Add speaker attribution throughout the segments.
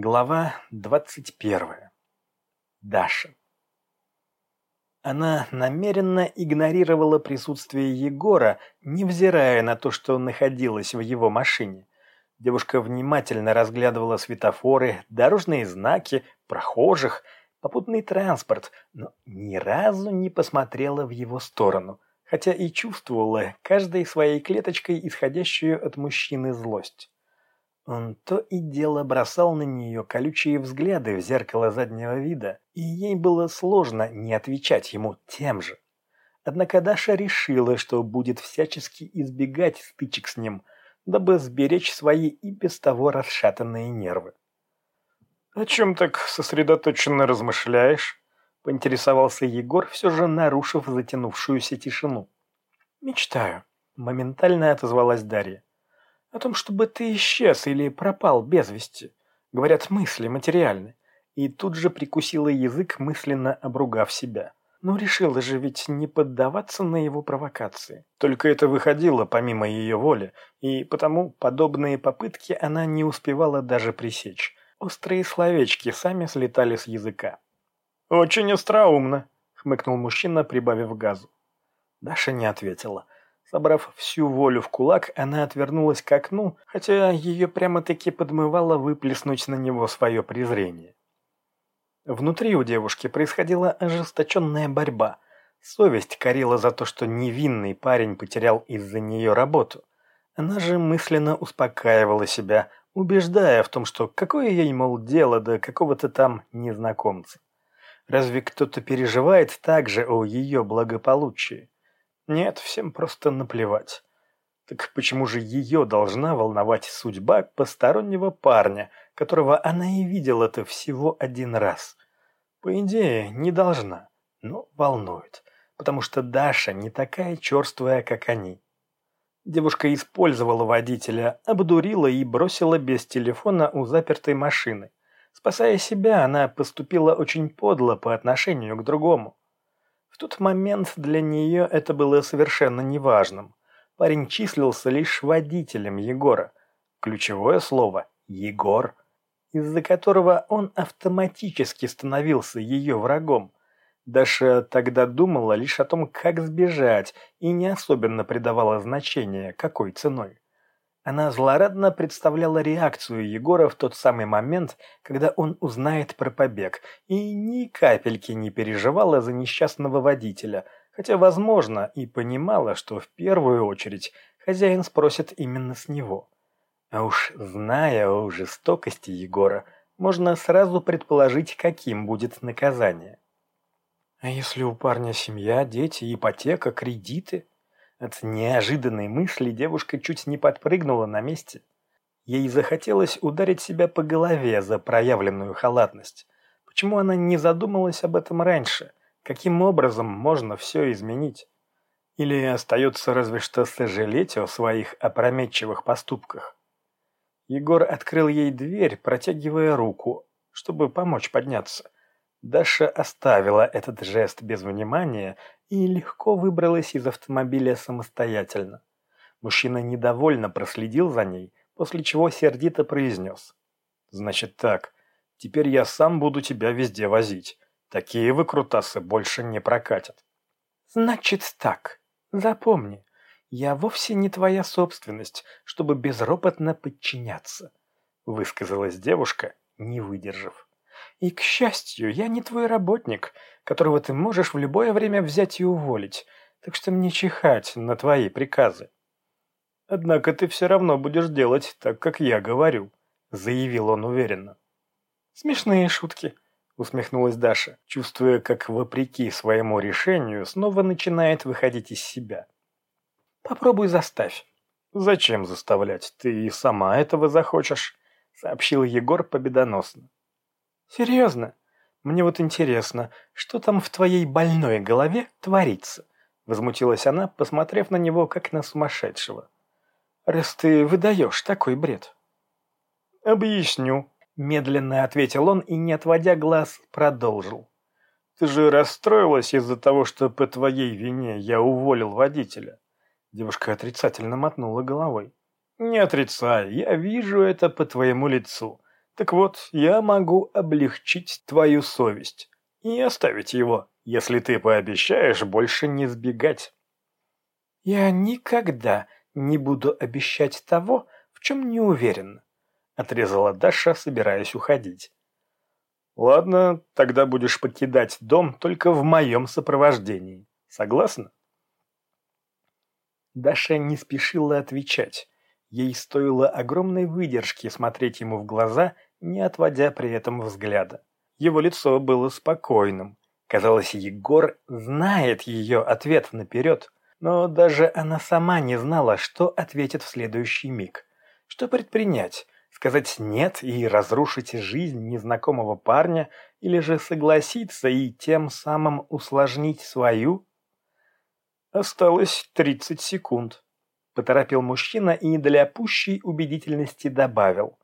Speaker 1: Глава двадцать первая. Даша. Она намеренно игнорировала присутствие Егора, невзирая на то, что находилась в его машине. Девушка внимательно разглядывала светофоры, дорожные знаки, прохожих, попутный транспорт, но ни разу не посмотрела в его сторону, хотя и чувствовала каждой своей клеточкой исходящую от мужчины злость. Он то и дело бросал на нее колючие взгляды в зеркало заднего вида, и ей было сложно не отвечать ему тем же. Однако Даша решила, что будет всячески избегать стычек с ним, дабы сберечь свои и без того расшатанные нервы. «О чем так сосредоточенно размышляешь?» — поинтересовался Егор, все же нарушив затянувшуюся тишину. «Мечтаю», — моментально отозвалась Дарья. О том, чтобы ты исчез или пропал без вести. Говорят, мысли материальны. И тут же прикусила язык, мысленно обругав себя. Но решила же ведь не поддаваться на его провокации. Только это выходило помимо ее воли, и потому подобные попытки она не успевала даже пресечь. Острые словечки сами слетали с языка. «Очень остроумно», — хмыкнул мужчина, прибавив газу. Даша не ответила. Собрав всю волю в кулак, она отвернулась к окну, хотя ее прямо-таки подмывало выплеснуть на него свое презрение. Внутри у девушки происходила ожесточенная борьба. Совесть корила за то, что невинный парень потерял из-за нее работу. Она же мысленно успокаивала себя, убеждая в том, что какое ей, мол, дело до какого-то там незнакомца. Разве кто-то переживает так же о ее благополучии? Нет, всем просто наплевать. Так почему же ее должна волновать судьба постороннего парня, которого она и видела-то всего один раз? По идее, не должна, но волнует, потому что Даша не такая черствая, как они. Девушка использовала водителя, обдурила и бросила без телефона у запертой машины. Спасая себя, она поступила очень подло по отношению к другому. В тот момент для нее это было совершенно неважным. Парень числился лишь водителем Егора. Ключевое слово «Егор», из-за которого он автоматически становился ее врагом. Даша тогда думала лишь о том, как сбежать, и не особенно придавала значения, какой ценой. Она злорадно представляла реакцию Егора в тот самый момент, когда он узнает про побег, и ни капельки не переживала за несчастного водителя, хотя, возможно, и понимала, что в первую очередь хозяин спросит именно с него. А уж зная о жестокости Егора, можно сразу предположить, каким будет наказание. А если у парня семья, дети, ипотека, кредиты? От неожиданной мысли девушка чуть не подпрыгнула на месте. Ей захотелось ударить себя по голове за проявленную халатность. Почему она не задумалась об этом раньше? Каким образом можно все изменить? Или остается разве что сожалеть о своих опрометчивых поступках? Егор открыл ей дверь, протягивая руку, чтобы помочь подняться. Даша оставила этот жест без внимания и легко выбралась из автомобиля самостоятельно. Мужчина недовольно проследил за ней, после чего сердито произнес. «Значит так, теперь я сам буду тебя везде возить. Такие выкрутасы больше не прокатят». «Значит так. Запомни, я вовсе не твоя собственность, чтобы безропотно подчиняться», высказалась девушка, не выдержав. И, к счастью, я не твой работник, которого ты можешь в любое время взять и уволить, так что мне чихать на твои приказы. Однако ты все равно будешь делать так, как я говорю, заявил он уверенно. Смешные шутки, усмехнулась Даша, чувствуя, как вопреки своему решению снова начинает выходить из себя. Попробуй заставь. Зачем заставлять? Ты и сама этого захочешь, сообщил Егор победоносно. Серьезно? Мне вот интересно, что там в твоей больной голове творится? Возмутилась она, посмотрев на него, как на сумасшедшего. Раз ты выдаешь такой бред. Объясню, медленно ответил он и, не отводя глаз, продолжил. Ты же расстроилась из-за того, что по твоей вине я уволил водителя. Девушка отрицательно мотнула головой. Не отрицай, я вижу это по твоему лицу. Так вот, я могу облегчить твою совесть и оставить его, если ты пообещаешь больше не сбегать.
Speaker 2: Я никогда не буду обещать того, в чем не уверен, отрезала Даша, собираясь уходить.
Speaker 1: Ладно, тогда будешь покидать дом только в моем сопровождении. Согласна? Даша не спешила отвечать. Ей стоило огромной выдержки смотреть ему в глаза не отводя при этом взгляда. Его лицо было спокойным. Казалось, Егор знает ее ответ наперед, но даже она сама не знала, что ответит в следующий миг. Что предпринять? Сказать «нет» и разрушить жизнь незнакомого парня, или же согласиться и тем самым усложнить свою? Осталось тридцать секунд. Поторопил мужчина и для пущей убедительности добавил.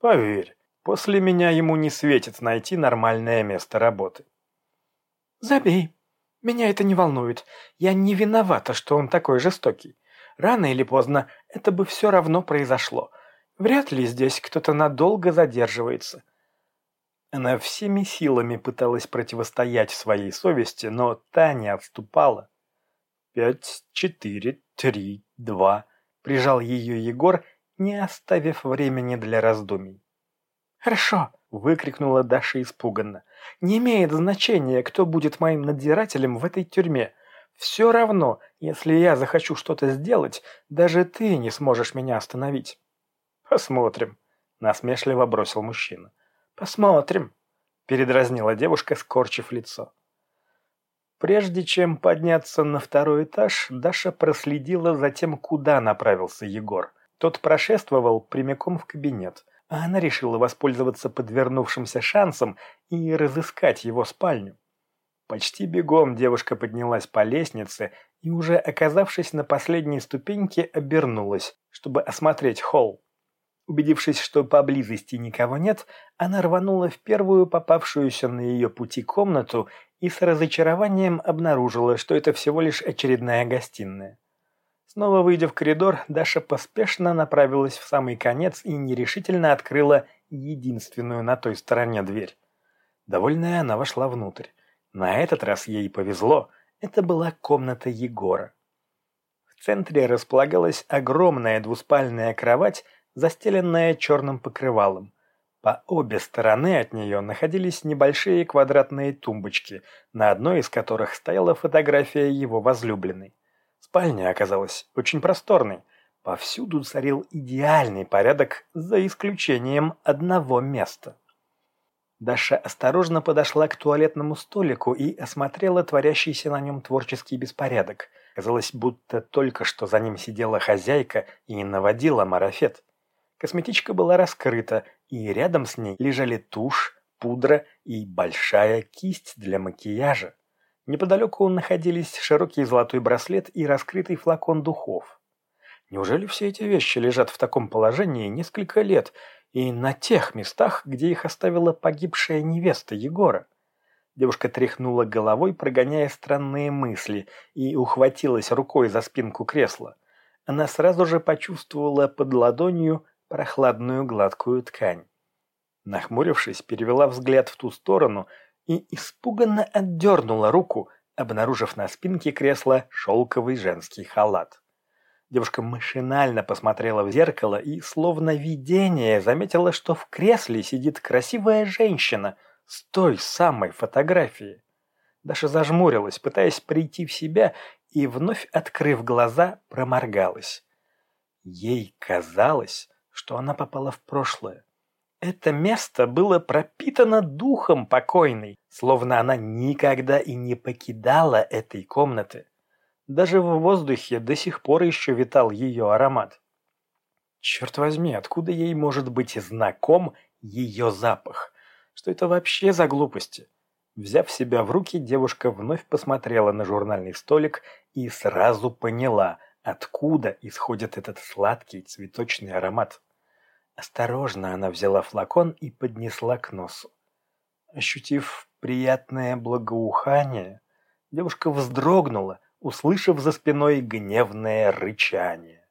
Speaker 1: Поверь, После меня ему не светит найти нормальное место работы.
Speaker 2: Забей. Меня это не волнует. Я не виновата, что он такой жестокий. Рано или поздно это бы все равно произошло. Вряд ли здесь кто-то надолго задерживается.
Speaker 1: Она всеми силами пыталась противостоять своей совести, но та не отступала. «Пять, четыре, три, два», — прижал ее Егор, не оставив времени для раздумий.
Speaker 2: «Хорошо!» – выкрикнула Даша испуганно. «Не имеет значения, кто будет моим надзирателем в этой тюрьме. Все равно, если я захочу что-то сделать, даже ты не сможешь меня остановить».
Speaker 1: «Посмотрим», – насмешливо бросил мужчина.
Speaker 2: «Посмотрим», –
Speaker 1: передразнила девушка, скорчив лицо. Прежде чем подняться на второй этаж, Даша проследила за тем, куда направился Егор. Тот прошествовал прямиком в кабинет – а она решила воспользоваться подвернувшимся шансом и разыскать его спальню. Почти бегом девушка поднялась по лестнице и, уже оказавшись на последней ступеньке, обернулась, чтобы осмотреть холл. Убедившись, что поблизости никого нет, она рванула в первую попавшуюся на ее пути комнату и с разочарованием обнаружила, что это всего лишь очередная гостиная. Снова выйдя в коридор, Даша поспешно направилась в самый конец и нерешительно открыла единственную на той стороне дверь. Довольная она вошла внутрь. На этот раз ей повезло. Это была комната Егора. В центре располагалась огромная двуспальная кровать, застеленная черным покрывалом. По обе стороны от нее находились небольшие квадратные тумбочки, на одной из которых стояла фотография его возлюбленной. Спальня оказалась очень просторной. Повсюду царил идеальный порядок, за исключением одного места. Даша осторожно подошла к туалетному столику и осмотрела творящийся на нем творческий беспорядок. Казалось, будто только что за ним сидела хозяйка и наводила марафет. Косметичка была раскрыта, и рядом с ней лежали тушь, пудра и большая кисть для макияжа. Неподалеку находились широкий золотой браслет и раскрытый флакон духов. Неужели все эти вещи лежат в таком положении несколько лет и на тех местах, где их оставила погибшая невеста Егора? Девушка тряхнула головой, прогоняя странные мысли, и ухватилась рукой за спинку кресла. Она сразу же почувствовала под ладонью прохладную гладкую ткань. Нахмурившись, перевела взгляд в ту сторону, и испуганно отдернула руку, обнаружив на спинке кресла шелковый женский халат. Девушка машинально посмотрела в зеркало и, словно видение, заметила, что в кресле сидит красивая женщина с той самой фотографии. Даша зажмурилась, пытаясь прийти в себя, и, вновь открыв глаза, проморгалась. Ей казалось, что она попала в прошлое. Это место было пропитано духом покойной, словно она никогда и не покидала этой комнаты. Даже в воздухе до сих пор еще витал ее аромат. Черт возьми, откуда ей может быть знаком ее запах? Что это вообще за глупости? Взяв себя в руки, девушка вновь посмотрела на журнальный столик и сразу поняла, откуда исходит этот сладкий цветочный аромат. Осторожно она взяла флакон и поднесла к носу. Ощутив приятное благоухание, девушка вздрогнула, услышав за спиной гневное рычание.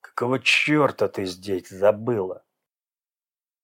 Speaker 1: «Какого черта ты здесь забыла?»